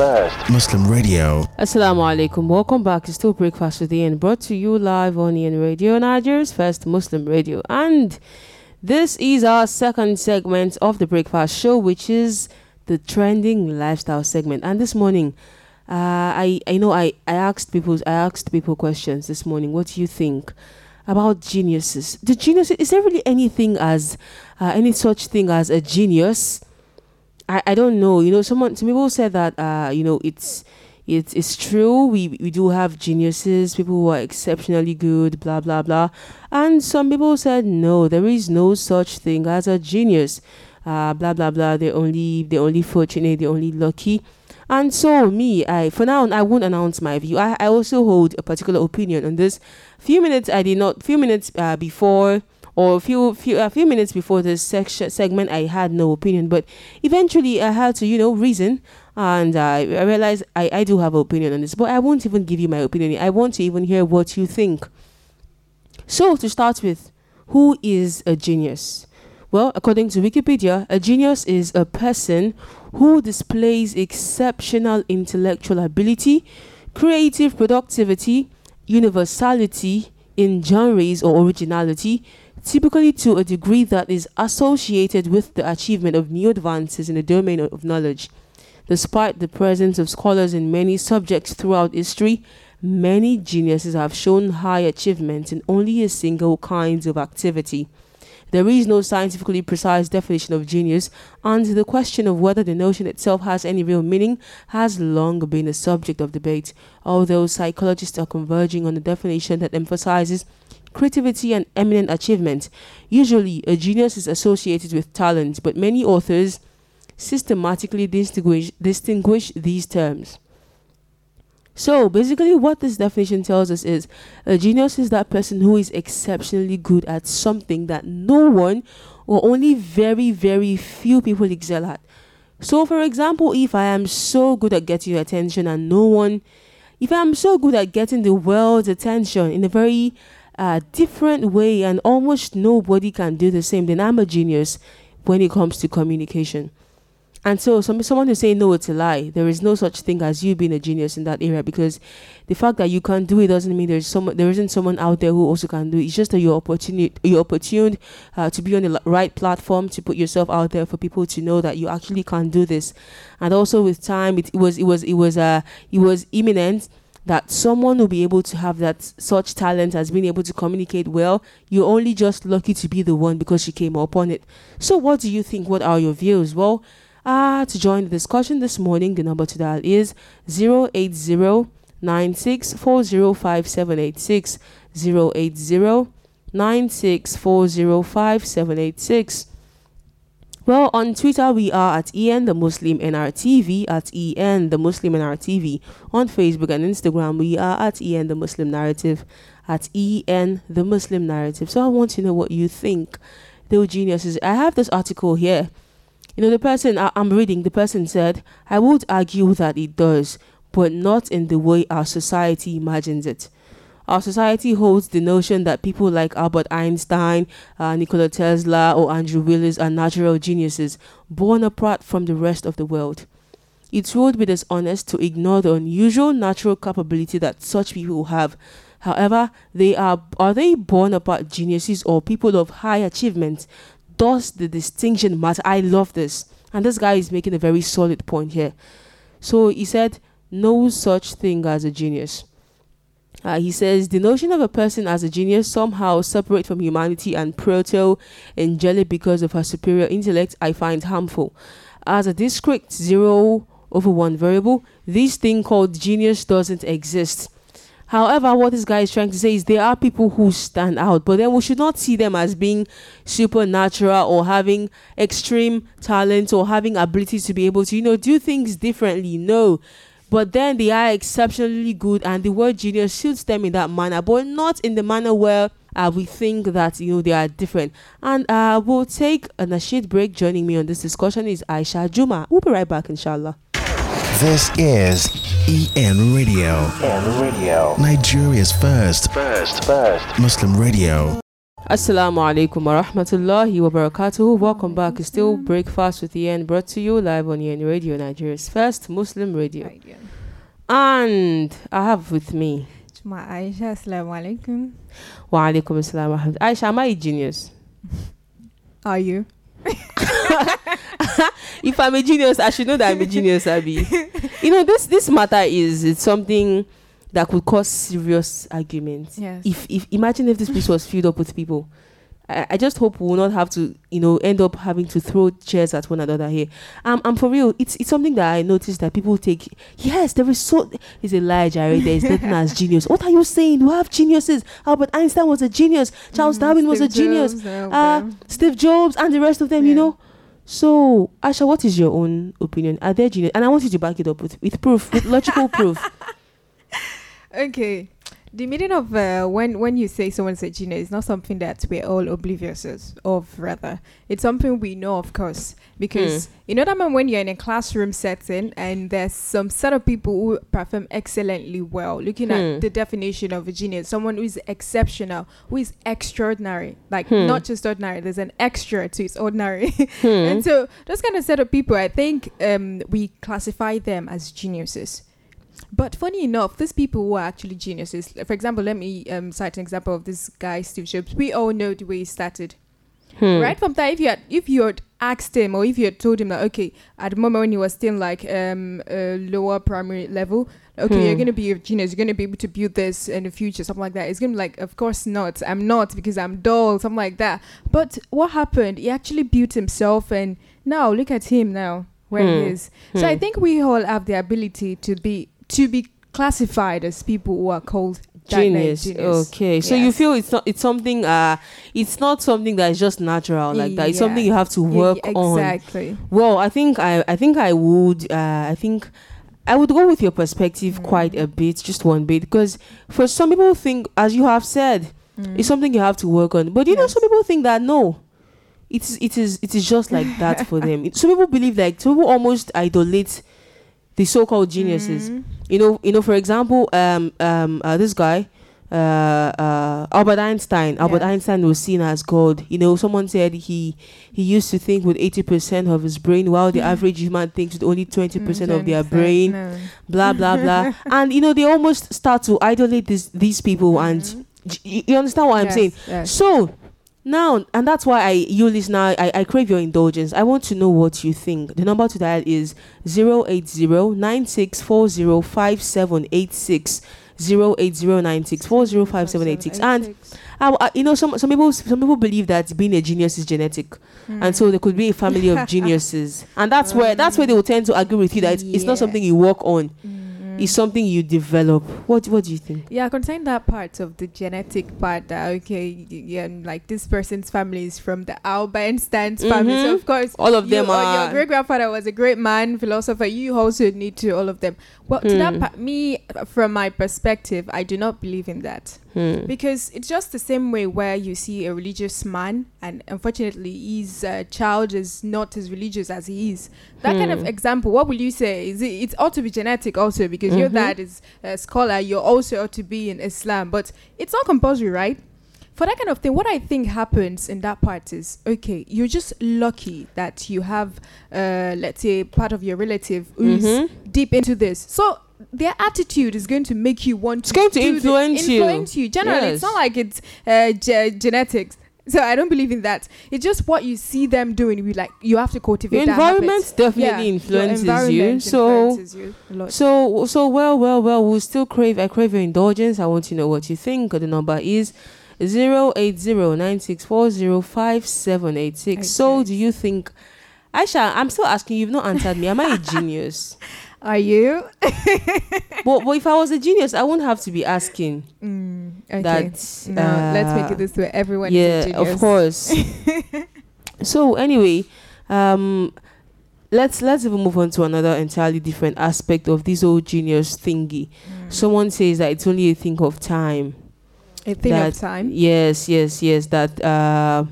first Muslim radio. Assalamu alaikum. Welcome back. It's still Breakfast with Ian, brought to you live on EN Radio, Nigeria's first Muslim radio. And this is our second segment of the Breakfast Show, which is the trending lifestyle segment. And this morning, uh, I I know I, I asked people I asked people questions this morning. What do you think about geniuses? The genius is there really anything as uh, any such thing as a genius? I, I don't know. You know, someone some people said that uh, you know it's it's it's true. We we do have geniuses, people who are exceptionally good, blah blah blah. And some people said no, there is no such thing as a genius. Uh, blah blah blah. They're only they're only fortunate, they're only lucky. And so me, I for now I won't announce my view. I, I also hold a particular opinion on this. Few minutes I did not few minutes uh, before or a few few a few minutes before this section segment I had no opinion, but eventually I had to you know reason and I realized I, I do have an opinion on this, but I won't even give you my opinion. I want to even hear what you think. So to start with, who is a genius? Well, according to Wikipedia, a genius is a person who displays exceptional intellectual ability, creative productivity, universality in genres or originality, typically to a degree that is associated with the achievement of new advances in the domain of knowledge. Despite the presence of scholars in many subjects throughout history, many geniuses have shown high achievements in only a single kind of activity. There is no scientifically precise definition of genius, and the question of whether the notion itself has any real meaning has long been a subject of debate, although psychologists are converging on a definition that emphasizes creativity and eminent achievement. Usually, a genius is associated with talent, but many authors systematically distinguish, distinguish these terms. So, basically, what this definition tells us is a genius is that person who is exceptionally good at something that no one or only very, very few people excel at. So, for example, if I am so good at getting your attention and no one, if I'm so good at getting the world's attention in a very a different way and almost nobody can do the same, then I'm a genius when it comes to communication. And so some, someone who say no, it's a lie. There is no such thing as you being a genius in that area because the fact that you can't do it doesn't mean there's someone there isn't someone out there who also can do it. It's just that you're opportunity you're opportuned uh, to be on the right platform to put yourself out there for people to know that you actually can do this. And also with time, it, it was it was it was uh it was imminent that someone will be able to have that such talent as being able to communicate well you're only just lucky to be the one because you came upon it. So what do you think? What are your views? Well uh to join the discussion this morning the number to dial is 080 96405786 080 96405786 well, on Twitter, we are at EN the Muslim NRTV, at EN the Muslim NRTV. On Facebook and Instagram, we are at EN the Muslim Narrative, at EN the Muslim Narrative. So I want to know what you think. The geniuses. I have this article here. You know, the person I, I'm reading, the person said, I would argue that it does, but not in the way our society imagines it. Our society holds the notion that people like Albert Einstein, uh, Nikola Tesla, or Andrew Wiles are natural geniuses, born apart from the rest of the world. It would be dishonest to ignore the unusual natural capability that such people have. However, they are are they born apart geniuses or people of high achievement? Does the distinction matter? I love this. And this guy is making a very solid point here. So he said, no such thing as a genius. Uh, he says the notion of a person as a genius somehow separate from humanity and proto angelic because of her superior intellect I find harmful. As a discrete zero over one variable, this thing called genius doesn't exist. However, what this guy is trying to say is there are people who stand out, but then we should not see them as being supernatural or having extreme talent or having ability to be able to, you know, do things differently. No, but then they are exceptionally good and the word genius suits them in that manner but not in the manner where uh, we think that you know they are different and uh, we'll take a nasheed break joining me on this discussion is aisha juma we'll be right back inshallah this is EN Radio. EN Radio. Nigeria's first. First. First. Muslim radio. Assalamu alaikum wa rahmatullahi wa barakatuhu. Welcome back. It's still Breakfast with Ian brought to you live on EN Radio, Nigeria's first Muslim radio. And I have with me Juma Aisha, Assalamu alaikum. Wa alaikum assalam Aisha, am I a genius? Are you? If I'm a genius, I should know that I'm a genius, Abby. you know, this this matter is it's something that could cause serious arguments. Yes. If if imagine if this place was filled up with people. I, I just hope we will not have to, you know, end up having to throw chairs at one another here. Um, I'm for real. It's it's something that I noticed that people take. Yes, there is so. It's a lie, Jared. There is nothing as genius. What are you saying? We have geniuses. Albert Einstein was a genius. Charles Mm, Darwin was a Steve genius. Jobs, Uh. Steve Jobs and the rest of them. You know. So, Asha, what is your own opinion? Are there genius? And I want you to back it up with, with proof, with logical proof. Okay. The meaning of uh, when when you say someone's a genius is not something that we're all oblivious of. Rather, it's something we know, of course, because you know that man when you're in a classroom setting and there's some set of people who perform excellently well. Looking Hmm. at the definition of a genius, someone who is exceptional, who is extraordinary, like Hmm. not just ordinary. There's an extra to its ordinary. Hmm. And so those kind of set of people, I think um, we classify them as geniuses. But funny enough, these people who are actually geniuses, for example, let me um, cite an example of this guy, Steve Jobs. We all know the way he started. Hmm. Right from that, if you had if you had asked him or if you had told him that okay, at the moment when he was still like um uh, lower primary level, okay, Hmm. you're gonna be a genius, you're gonna be able to build this in the future, something like that. It's gonna be like, of course not, I'm not because I'm dull, something like that. But what happened? He actually built himself, and now look at him now where Hmm. he is. So I Hmm. think we all have the ability to be to be classified as people who are called genius. genius. Okay, so you feel it's not it's something uh it's not something that is just natural like that. It's Yeah. something you have to work yeah, on. exactly. Well, I think I I think I would uh I think I would go with your perspective quite a bit, just one bit, because for some people think, as you have said, it's something you have to work on. But you know, Mm. Some people think that no, it is it is it is just like that for them. It- Some people believe like some people almost idolate the so-called geniuses. Mm. You know, you know, for example, um, um, uh, this guy, uh, uh, Albert Einstein. Albert. Einstein was seen as God. You know, someone said he he used to think with eighty percent of his brain, while the average human thinks with only twenty percent of their brain. no. Blah blah blah. and you know, they almost start to idolate these these people. And Mhm. you, you understand what I'm saying? yes. So now, and that's why I, you listener, I, I crave your indulgence. I want to know what you think. The number to dial is 080-9640-5786. 08096405786 and I, I- you know some some people some people believe that being a genius is genetic and so there could be a family of geniuses and that's where that's where they will tend to agree with you that it's, it's not something you work on Mhm. It's something you develop what what do you think Yeah, concerning that part of the genetic part, that okay, yeah, like this person's family is from the Albert Einstein's family, so of course all of you them are your great grandfather was a great man, philosopher. You also need to all of them. Well, to that Hmm. part, me from my perspective, I do not believe in that Hmm. because it's just the same way where you see a religious man, and unfortunately, his uh, child is not as religious as he is. That kind of Hmm. example, what will you say? Is it? It's ought to be genetic also because your Mhm. dad is a scholar, you also ought to be in Islam, but it's not compulsory, right? For that kind of thing, what I think happens in that part is okay, you're just lucky that you have, uh, let's say, part of your relative who's Mhm. deep into this. So their attitude is going to make you want It's to going to do the- influence you. influence you. Generally, it's not like it's uh, ge- genetics. So I don't believe in that. It's just what you see them doing. You like you have to cultivate your that environment definitely Yeah, influences you environment so influences you. So so well well well we'll still crave I crave your indulgence. I want to know what you think. The number is zero eight zero nine six four zero five seven eight six. So do you think Aisha, I'm still asking you've not answered me. Am I a genius? Are you? but, but if I was a genius, I wouldn't have to be asking Mm, okay. that. no, let's make uh, it this way. Everyone yeah, is a genius. of course. so anyway, um, let's let's even move on to another entirely different aspect of this whole genius thingy. Mm. Someone says that it's only a thing of time. a thing that- of time. Yes, yes, yes. That uh,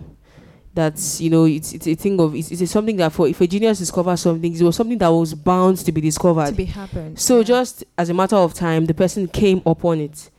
that's you know it's it's a thing of it's, it's something that for if a genius discovers something, it was something that was bound to be discovered. to be happened. so yeah. just as a matter of time, the person came upon it.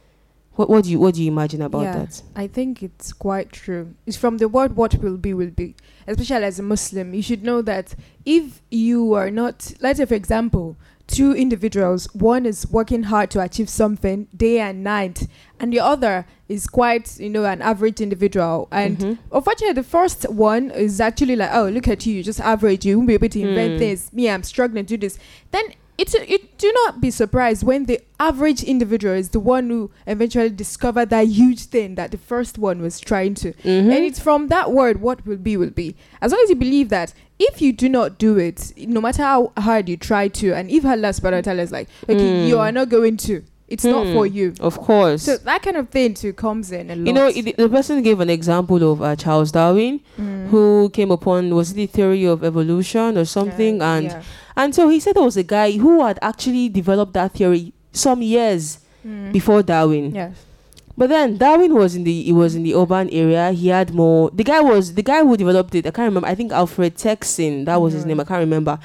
What what do you what do you imagine about yeah, that? I think it's quite true. It's from the word what will be will be. Especially as a Muslim, you should know that if you are not, let's say for example, two individuals, one is working hard to achieve something day and night, and the other is quite, you know, an average individual. And Mhm. unfortunately, the first one is actually like, oh, look at you, you're just average, you won't be able to invent Hmm. this. Me, I'm struggling to do this. Then it's it do not be surprised when the average individual is the one who eventually discovered that huge thing that the first one was trying to. Mhm. And it's from that word, what will be, will be. As long as you believe that if you do not do it, no matter how hard you try to, and if Allah subhanahu wa ta'ala is like, okay, Mm. you are not going to, it's not Hmm. for you. Of course. So that kind of thing too comes in a lot. you know, it, the person gave an example of uh, Charles Darwin, Mm. who came upon was it the theory of evolution or something, Yeah, and yeah. And so he said there was a guy who had actually developed that theory some years Mm. before Darwin. Yes. But then Darwin was in the he was in the urban area. He had more. The guy was the guy who developed it. I can't remember. I think Alfred Texan. That was his Mhm. name. I can't remember.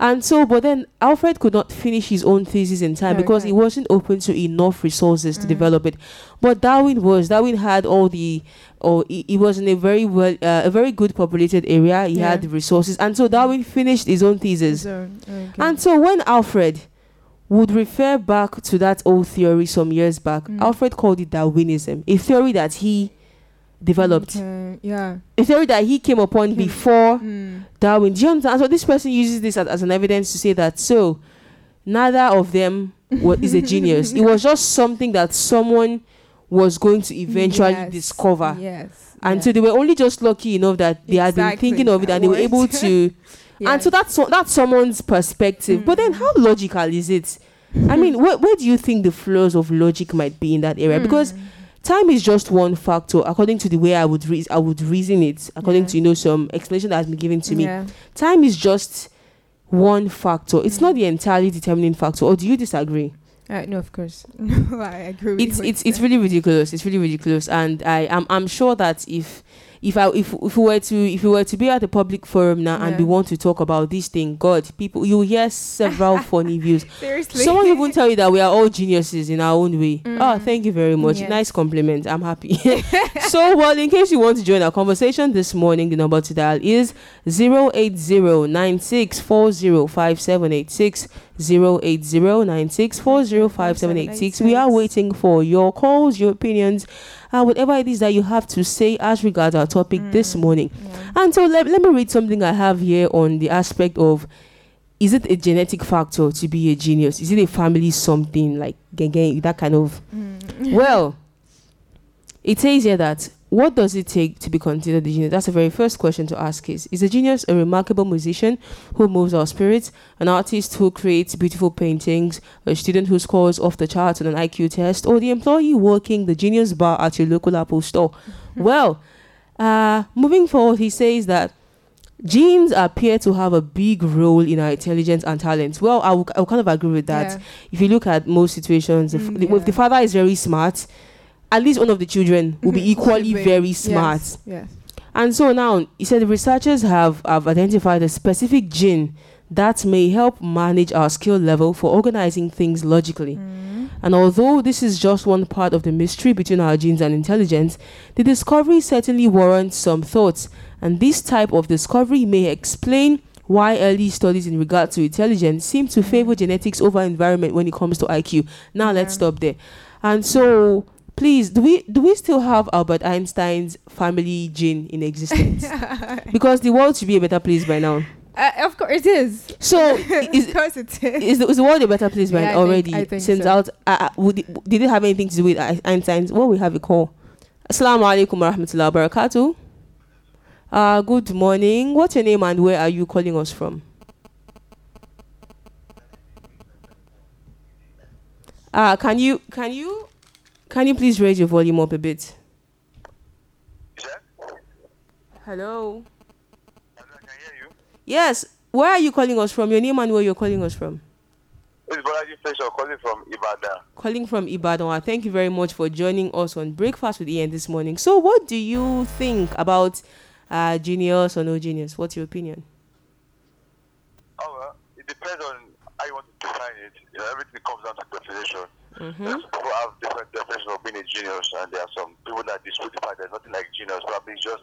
And so, but then Alfred could not finish his own thesis in time because he wasn't open to enough resources to Mhm. develop it. But Darwin was. Darwin had all the. Or he, he was in a very well, uh, a very good populated area. He Yeah. had the resources, and so Darwin finished his own thesis. So, okay. And so when Alfred would refer back to that old theory some years back, Mm. Alfred called it Darwinism, a theory that he developed, Okay, Yeah. a theory that he came upon before Mm. Darwin. Do you understand? So this person uses this as, as an evidence to say that so neither of them is a genius. it was just something that someone was going to eventually Yes, discover. Yes. And yeah. so they were only just lucky enough that they had been thinking of it and they were able to Yeah. and so that's that's someone's perspective. But then, Mm. how logical is it? I mean, where, where do you think the flaws of logic might be in that area? Because Mm. time is just one factor, according to the way I would re- I would reason it, according Yeah. to you know some explanation that has been given to me. Yeah. Time is just one factor. It's Mm. not the entirely determining factor. Or do you disagree? Uh, no, of course. No, I agree with It's you. it's it's really ridiculous. It's really ridiculous, and I am I'm sure that if if I if if we were to if we were to be at a public forum now and we want to talk about this thing, God, people, you hear several funny views. Seriously. Someone even tell you that we are all geniuses in our own way. Oh, Mm. thank you very much. Yes. Nice compliment. I'm happy. so, well, in case you want to join our conversation this morning, the number to dial is 08096405786. 08096405786. We are waiting for your calls, your opinions, uh, whatever it is that you have to say as regards our topic this Mm. morning. Yeah. And so let, let me read something I have here on the aspect of is it a genetic factor to be a genius? Is it a family something like again that kind of Mm. well it says here that what does it take to be considered a genius? That's the very first question to ask is is a genius a remarkable musician who moves our spirits, an artist who creates beautiful paintings, a student who scores off the charts on an IQ test, or the employee working the genius bar at your local Apple store? well, uh, moving forward, he says that genes appear to have a big role in our intelligence and talent. Well, I kind of agree with that. Yeah. If you look at most situations, if, Mm, the, if the father is very smart, at least one of the children will be equally very smart. Yes. yes. And so now, he said the researchers have, have identified a specific gene that may help manage our skill level for organizing things logically. Mm. And although this is just one part of the mystery between our genes and intelligence, the discovery certainly warrants some thoughts. And this type of discovery may explain why early studies in regard to intelligence seem to favor genetics over environment when it comes to IQ. Now let's stop there. And so please do we do we still have Albert Einstein's family gene in existence? because the world should be a better place by now. Uh, of course it is. So is, of course it is. is the, is the world a better place by Yeah, think- already? I think since so. out, uh, uh, did it have anything to do with Einstein's? Well, we have a call. Assalamu alaikum wa rahmatullahi wa barakatuh. Uh, good morning. What's your name and where are you calling us from? Uh, can you can you can you please raise your volume up a bit? Hello. I can hear you. Yes. Where are you calling us from? Your name and where you're calling us from? Is Bolaji Faisal calling from Ibadan. calling from Ibadan. Thank you very much for joining us on Breakfast with Ian this morning. So, what do you think about uh, genius or no genius? What's your opinion? Oh, well, it depends on how you want to define it. You know, everything comes down to definition. Yes, People have different definitions of being a genius, and there are some people that dispute the fact there's nothing like genius. Probably it's just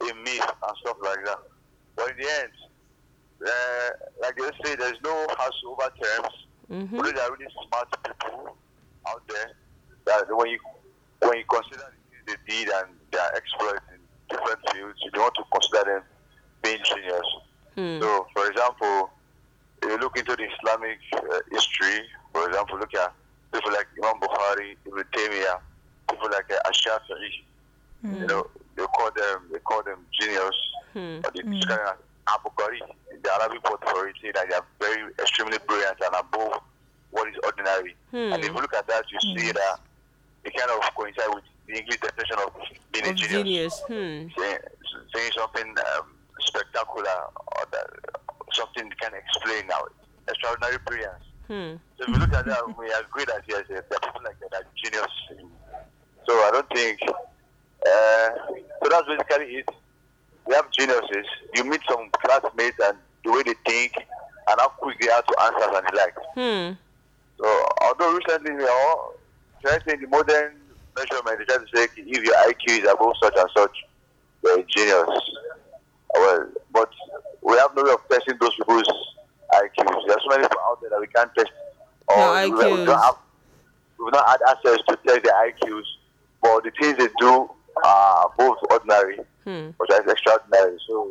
a myth and stuff like that. But in the end, uh, like they say, there's no house over terms. Mm-hmm. There are really smart people out there that when you when you consider the deed and their exploits in different fields, you don't want to consider them being genius. Hmm. So, for example, you look into the Islamic uh, history, for example, look at people like Imam Bukhari, Ibn Taymiyyah, people like uh, Ash-Shafi'i. You know, they call them they call them genius. Hmm. Or they describe them as Abqari. The Arabic word for it that they are very extremely brilliant and above what is ordinary. Hmm. And if you look at that, you see that it kind of coincides with the English definition of being a genius genius. Hmm. saying, saying something um, spectacular or that something you can explain now. Extraordinary brilliance. Hmm. So if you look at that, we agree that yes, there are people like that are genius. So I don't think. Uh, so that's basically it. We have geniuses. You meet some classmates and the way they think and how quick they are to answer and the like. Hmm. So although recently we are all trying to say the modern measurement, they try to say if your IQ is above such and such, you're a genius. Well, but we have no way of testing those people's IQs. There are so many people out there that we can't test. Their we, we don't have, we've not had access to test their IQs, but the things they do are both ordinary, Hmm. but is extraordinary. So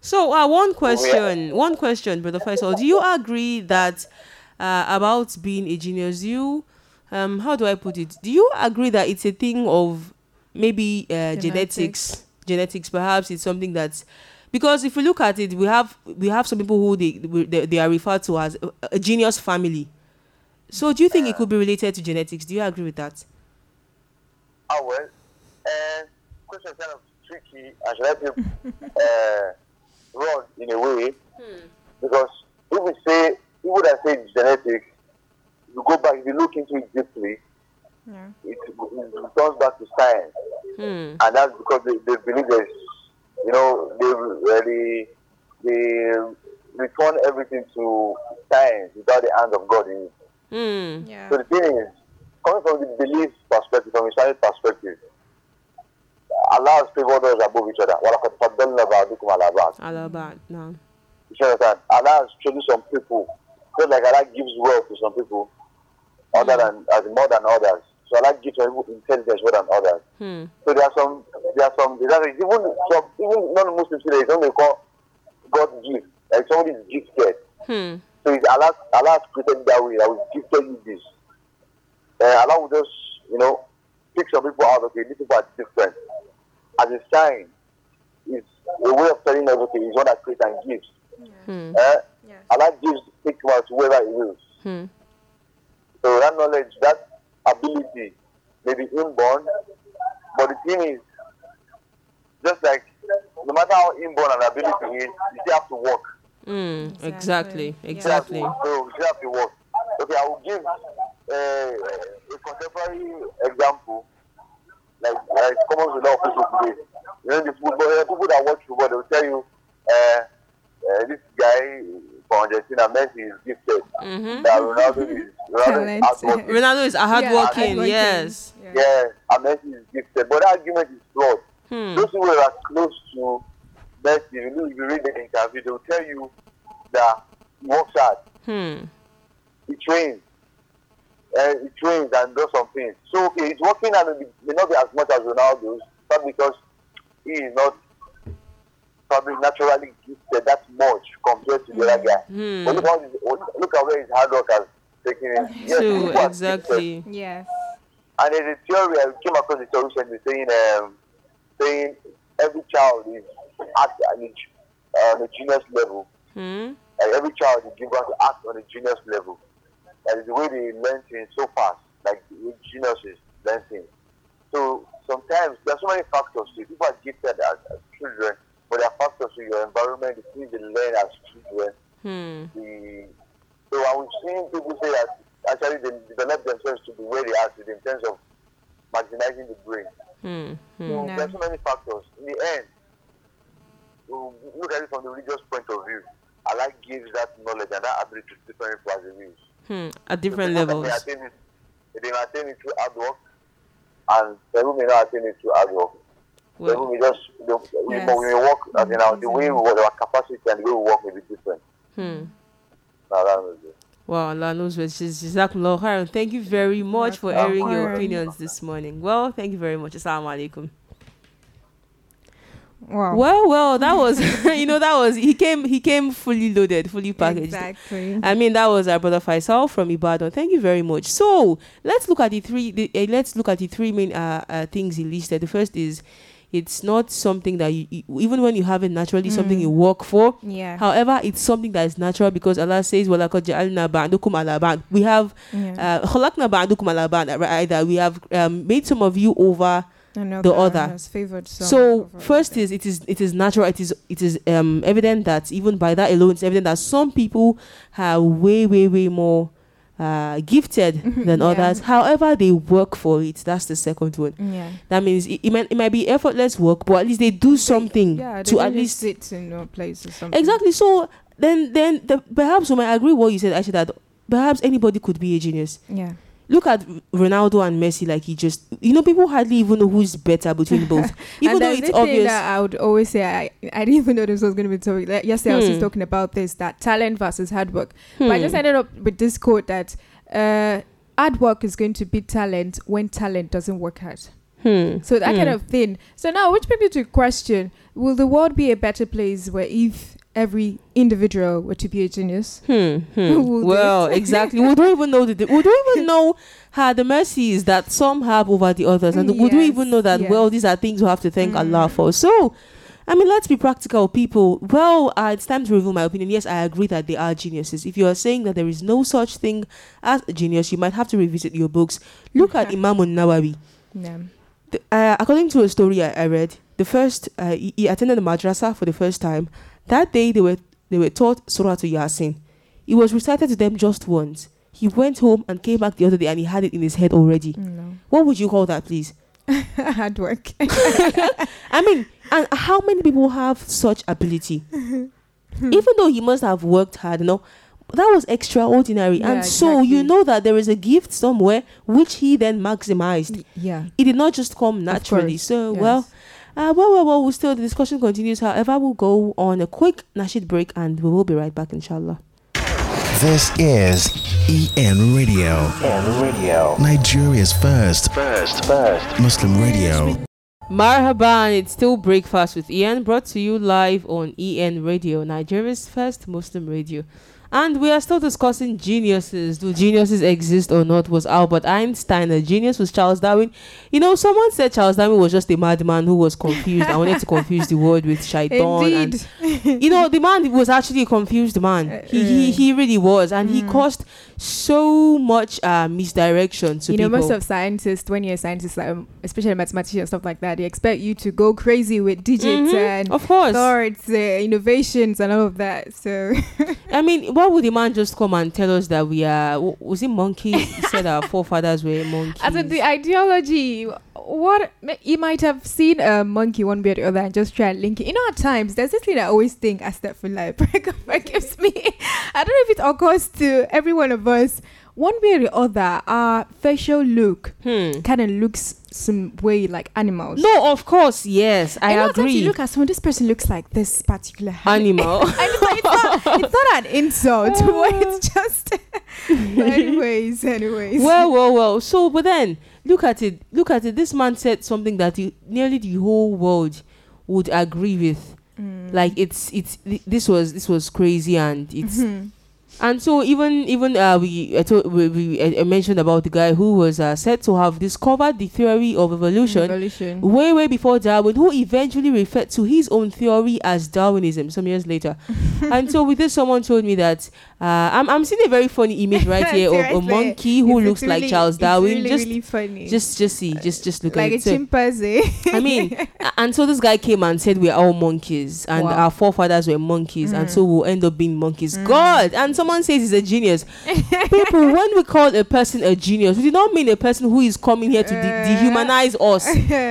So, uh, one question, one question, Brother Faisal. Do you agree that uh, about being a genius, you, um, how do I put it? Do you agree that it's a thing of maybe uh, genetics. Genetics. genetics? perhaps it's something that's because if you look at it, we have we have some people who they they, they are referred to as a, a genius family. So, do you think it could be related to genetics? Do you agree with that? Ah well, uh, question is kind of tricky. I should help you uh, run in a way because if we say people that say it's genetics, you go back, if you look into it deeply, Yeah. it, it turns back to science, Hmm. and that's because they, they believe there's, you know, they really they return everything to science without the hand of God in it. Mm, yeah. So the thing is, coming from the belief perspective, from Islamic perspective, Allah has favored us above each other. Allah no. You understand? Allah has chosen some people. Just like Allah gives wealth to some people, other mm. than as more than others. So Allah gives some people intelligence more than others. Hmm. So there are some, there are some, there are even some, even non-Muslims today, it's something they call God gift. Like somebody is gifted. Hmm. So it's Allah, Allah has created it that way. I will gifted you this. Uh, Allah will just, you know, pick some people out. Okay, these people are different. As a sign, it's a way of telling us, okay, he's one that creates and gives. Hmm. Uh, Yes. Allah gives hikmah to whoever he wills. Hmm. So that knowledge, that ability may be inborn, but the thing is, just like no matter how inborn an ability is, you still have to work. Hmm. Exactly. Exactly. Yeah. Exactly. So you still have to work. Okay, I will give uh, a contemporary example, like uh, it's common with a lot of people today. You know, the football, uh, people that watch football, they will tell you, uh, uh, this guy Argentina, Messi is gifted. Mm-hmm. That Ronaldo is Ronaldo is Talent. hardworking. Ronaldo is hardworking. hardworking. yes. Yeah. Yeah, and Messi is gifted. But that argument is flawed. Hmm. Those people that are close to Messi, you know, if you read the interview, they will tell you that he works hard, Hmm. he trains, uh, he trains and does some things. So, okay, he's working and it may not be as much as Ronaldo's, but because he is not probably naturally gifted that much compared to the other guy. Hmm. But look, how his, look at where his hard work has taken him. Yes, True. people gifted. Exactly. Yes. And there's a theory I came across a theory recently saying um, saying every child is act at a, uh, on a genius level. Hmm. Like every child is given to act on a genius level. That is the way they learn things so fast, like the way geniuses learn things. So sometimes there are so many factors. to it. People are gifted as, as children, but there are factors to your environment, the things they learn as children, Hmm. the so I was seeing people say that actually they develop themselves to be where they are today in terms of maximizing the brain. Hmm. Hmm. So No. there's so many factors. In the end, we'll look at it from the religious point of view. Allah gives that knowledge and that ability to different people as it is. Hmm. At different People levels. May attain it, they attain it through hard work, and some people may not attain it through hard work. Some people Well, may just, they, we, Yes. but we may work, as in our, the way we work, our capacity and the way we work may be different. hmm. Now, that is it. Wow, Allah knows what she's Jazakumullah khairan. Thank you very much for airing your opinions this morning. Well, thank you very much. Assalamu alaikum. Wow. Well, well, that was you know that was he came he came fully loaded, fully packaged. Exactly. I mean that was our brother Faisal from Ibadan. Thank you very much. So let's look at the three. The, uh, let's look at the three main uh, uh, things he listed. The first is it's not something that you, you even when you have it naturally something Mm. you work for. Yeah. However, it's something that is natural because Allah says, "Walaqad ja'alna ba'dukum ala ba'd." We have yeah. uh, "Khalaqna ba'dukum ala ba'd," right, either we have um, made some of you over the other. has favored some so first is it is it is natural it is it is um evident that even by that alone it's evident that some people are way way way more uh gifted than Yeah. others however they work for it that's the second one yeah. that means it, it might it might be effortless work but at least they do something Yeah, they to at least sit in a place or something. exactly so then then the, perhaps we might agree with what you said actually that perhaps anybody could be a genius Yeah. Look at Ronaldo and Messi like he just you know people hardly even know who's better between both even though it's obvious that I would always say, I, I didn't even know this was going to be topic. Like, yesterday, I was just Hmm. talking about this that talent versus hard work. But I Hmm. just ended up with this quote that uh, hard work is going to beat talent when talent doesn't work hard. Hmm. So that kind Hmm. of thing. So now, which brings me to question: Will the world be a better place where if every individual were to be a genius? Hmm, hmm. Well, exactly. We don't even know the we don't even know how the mercies that some have over the others, and we don't even know that. yes. Well, these are things we have to thank Allah Mm. for. So, I mean, let's be practical, people. Well, uh, it's time to reveal my opinion. Yes, I agree that they are geniuses. If you are saying that there is no such thing as a genius, you might have to revisit your books. Look at Imam Nawawi. Yeah. The- uh, according to a story I, I read, the first uh, he, he attended the madrasa for the first time. That day they were they were taught Surah to Yasin. It was recited to them just once. He went home and came back the other day and he had it in his head already. No. What would you call that, please? hard work. I mean, and how many people have such ability? Even though he must have worked hard, you know, that was extraordinary. Yeah, and so you know that there is a gift somewhere which he then maximized. yeah. it did not just come naturally. So, yes. well, uh, well, well, well, we'll still, the discussion continues. However, we'll go on a quick Nashid break and we will be right back, inshallah. This is EN Radio. EN Radio. Nigeria's first First, first. Muslim radio. Marhaban, it's still breakfast with Ian, brought to you live on EN Radio, Nigeria's first Muslim radio. And we are still discussing geniuses. Do geniuses exist or not? Was Albert Einstein a genius? Was Charles Darwin? You know, someone said Charles Darwin was just a madman who was confused. I wanted to confuse the world with shaitan. And Indeed. you know, the man was actually a confused man. He he, he really was, and he caused so much uh, misdirection to you know, most of scientists, when you're a scientist, like, um, especially a mathematician and stuff like that, they expect you to go crazy with digits Mhm, and of course. thoughts, uh, innovations, and all of that. So, I mean, why would the man just come and tell us that we are? Was it monkey? he said our forefathers were monkeys. as in the ideology, what you might have seen a monkey one way or the other and just try and link it. You know, at times there's this thing I always think, astaghfirullah, forgives me. I don't know if it occurs to every one of us. One way or the other, our facial look hmm. kind of looks some way like animals. No, of course, yes, I And a lot of agree. You look at someone. This person looks like this particular Animal. it's, not, it's not an insult. but it's just. anyways, anyways. well, well, well. So, but then look at it. Look at it. This man said something that the, nearly the whole world would agree with. Mm. Like it's it's th- this was this was crazy and it's Mhm. And so even even uh, we, told, we, we I mentioned about the guy who was uh, said to have discovered the theory of evolution Evolution. way way before Darwin, who eventually referred to his own theory as Darwinism some years later. and so with this, someone told me that uh, I'm I'm seeing a very funny image right here of a monkey who It's- looks it's like really- Charles Darwin. Really, just really funny. just just see, just just look like at a it. Chimpanzee. I mean, and so this guy came and said we're all monkeys and Wow. our forefathers were monkeys, and so we'll end up being monkeys. God! And someone says he's a genius. People, when we call a person a genius, we do not mean a person who is coming here to de- Uh, dehumanize us.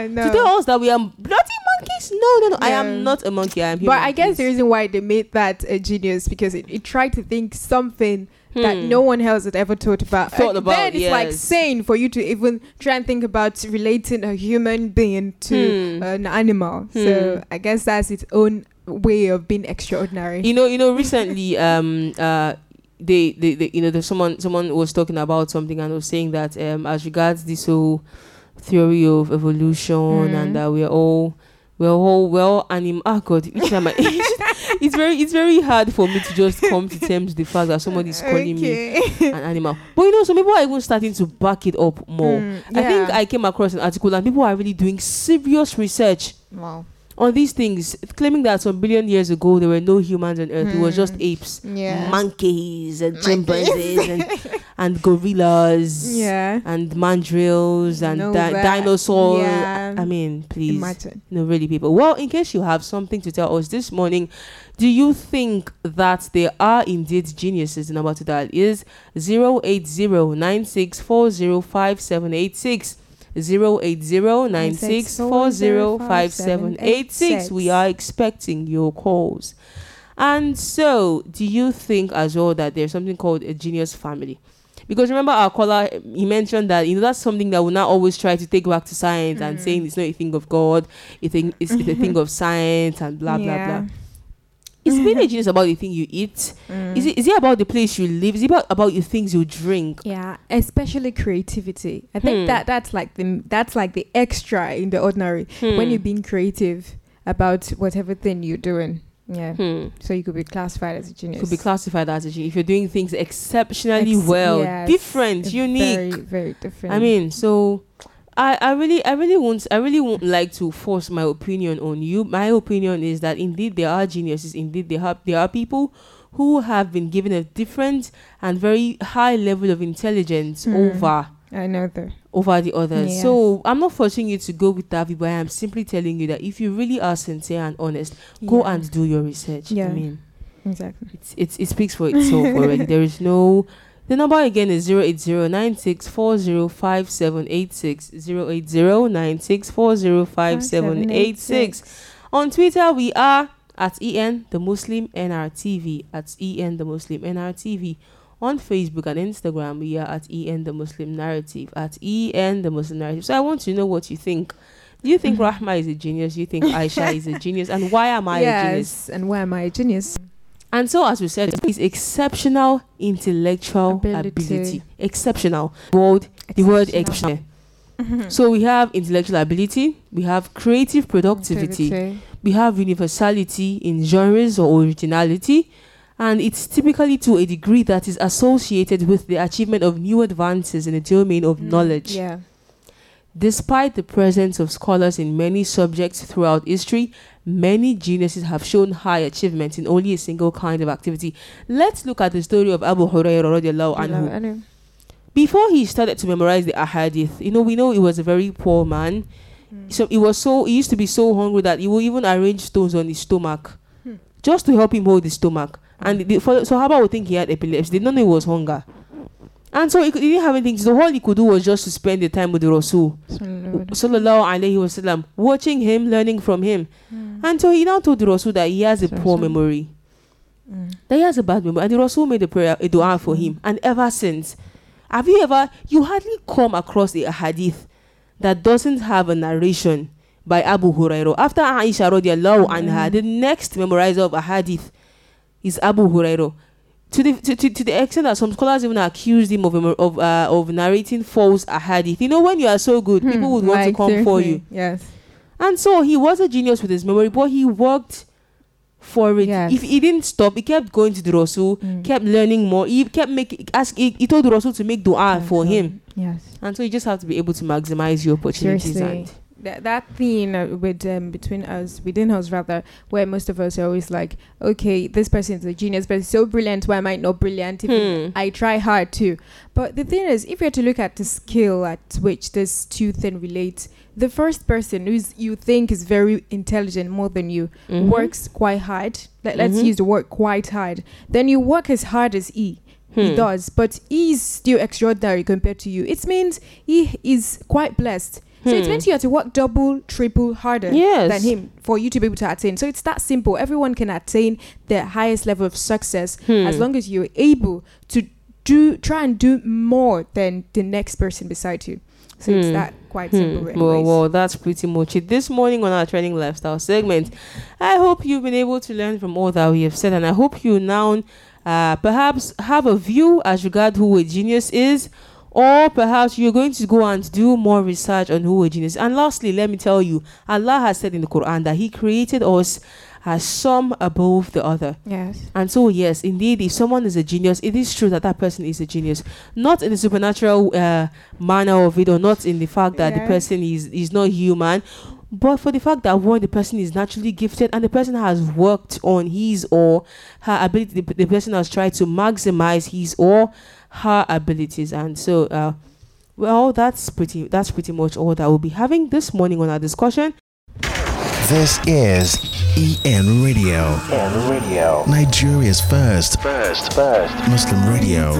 no. To tell us that we are bloody monkeys? No, no, no. I am not a monkey. I am human. But I guess the reason why they made that a genius because it, it tried to think something that Hmm. no one else had ever thought about. Thought And about, then it's like sane for you to even try and think about relating a human being to Hmm. an animal. So Hmm. I guess that's its own way of being extraordinary. you know you know recently um uh they, they, they you know there's someone someone was talking about something and was saying that um as regards this whole theory of evolution Mm. and that we're all we're all well anim ah god each time I, it's very it's very hard for me to just come to terms with the fact that somebody's calling me an animal. But you know some people are even starting to back it up more. Mm, i think i came across an article and people are really doing serious research wow. On these things, claiming that some billion years ago there were no humans on Earth. It was just hmm. apes, Yeah. monkeys, and chimpanzees, and, and gorillas, Yeah. and mandrills, and di- dinosaurs. Yeah. I mean, please. Imagine. No, really, people. Well, in case you have something to tell us this morning, do you think that there are indeed geniuses? The number to dial is 08096405786. 08096405786. We are expecting your calls. And so, do you think as well that there's something called a genius family? Because remember our caller, he mentioned that you know that's something that we not always try to take back to science and mm. saying it's not a thing of God, it's a, it's, it's a thing of science and blah blah Yeah. blah. Is being a genius about the thing you eat? Is it is it about the place you live? Is it about, about the things you drink? Yeah, especially creativity. I think Hmm. that that's like the that's like the extra in the ordinary when Hmm. you're being creative about whatever thing you're doing. Yeah. Hmm. So you could be classified as a genius. could be classified as a genius if you're doing things exceptionally Ex- well, yes, different, unique. Very, very different. I mean, so I, I really I really won't I really won't like to force my opinion on you. My opinion is that indeed there are geniuses, indeed there have there are people who have been given a different and very high level of intelligence Mm. over I know that. over the others. Yes. So I'm not forcing you to go with that, but I am simply telling you that if you really are sincere and honest, go and do your research. I mean Exactly. it's, it's it speaks for itself already. There is no the number again is 08096405786 08096405786 on Twitter we are at en the Muslim NRTV at en the Muslim NRTV on Facebook and Instagram we are at en the Muslim Narrative at en the Muslim Narrative. So I want to know what you think. Do you think Rahma is a genius? Do you think Aisha is a genius? And why am I a genius? yes. And why am I a genius? And so, as we said, it's exceptional intellectual Ability. ability. Exceptional. Word, the word Exceptional. exceptional. So we have intellectual ability, we have creative productivity, Activity. we have universality in genres or originality, and it's typically to a degree that is associated with the achievement of new advances in the domain of Mm, knowledge. Yeah. Despite the presence of scholars in many subjects throughout history, many geniuses have shown high achievement in only a single kind of activity. Let's look at the story of Abu Hurairah radiallahu anhu. Before he started to memorize the ahadith, you know, we know he was a very poor man. So he was so he used to be so hungry that he would even arrange stones on his stomach Hmm. just to help him hold his stomach. And the, for, Sahaba would think he had epilepsy. They didn't know it was hunger. And so he, could, he didn't have anything. So all he could do was just to spend the time with the Rasul sallallahu alaihi wasallam, watching him, learning from him. And so he now told the Rasul that he has a So- poor so- memory, that he has a bad memory. And the Rasul made a prayer, a dua for him. And ever since, have you ever, you hardly come across a hadith that doesn't have a narration by Abu Hurairah. After Aisha radiallahu anha, the next memorizer of a hadith is Abu Hurairah. To the, to, to, to the extent that some scholars even accused him of of uh, of narrating false ahadith. You know, when you are so good, people would want to come for you. Yes. And so he was a genius with his memory, but he worked for it. Yes. If he didn't stop, he kept going to the Rasul, Mm. kept learning more. He kept making ask. He, he told the Rasul to make dua for him, Yes. and so you just have to be able to maximize your opportunities. Seriously. And That, that thing uh, with um, between us, within us rather, where most of us are always like, okay, this person is a genius, but he's so brilliant. Why am I not brilliant? If Hmm. I try hard too. But the thing is, if you're to look at the skill at which this two thing relates, the first person who's you think is very intelligent more than you Mhm. works quite hard. Let, let's Mhm. use the word quite hard. Then you work as hard as he. He Hmm. does, but he's still extraordinary compared to you. It means he is quite blessed. So it Hmm. means you have to work double, triple harder Yes. than him for you to be able to attain. So it's that simple. Everyone can attain the highest level of success Hmm. as long as you're able to do try and do more than the next person beside you. So it's Hmm. that quite simple. Hmm. Well, well, that's pretty much it. This morning on our training lifestyle segment, I hope you've been able to learn from all that we have said, and I hope you now uh, perhaps have a view as regard who a genius is, or perhaps you're going to go and do more research on who a genius. And lastly, let me tell you, Allah has said in the Quran that He created us as some above the other. Yes. And so, yes, indeed, if someone is a genius, it is true that that person is a genius. Not in the supernatural uh, manner of it, or not in the fact that the person is, is not human, but for the fact that one, the person is naturally gifted and the person has worked on his or her ability, the, the person has tried to maximize his or her abilities. And so, uh, well, that's pretty. That's pretty much all that we'll be having this morning on our discussion. This is EN Radio, EN radio. Nigeria's first First. First. Muslim radio.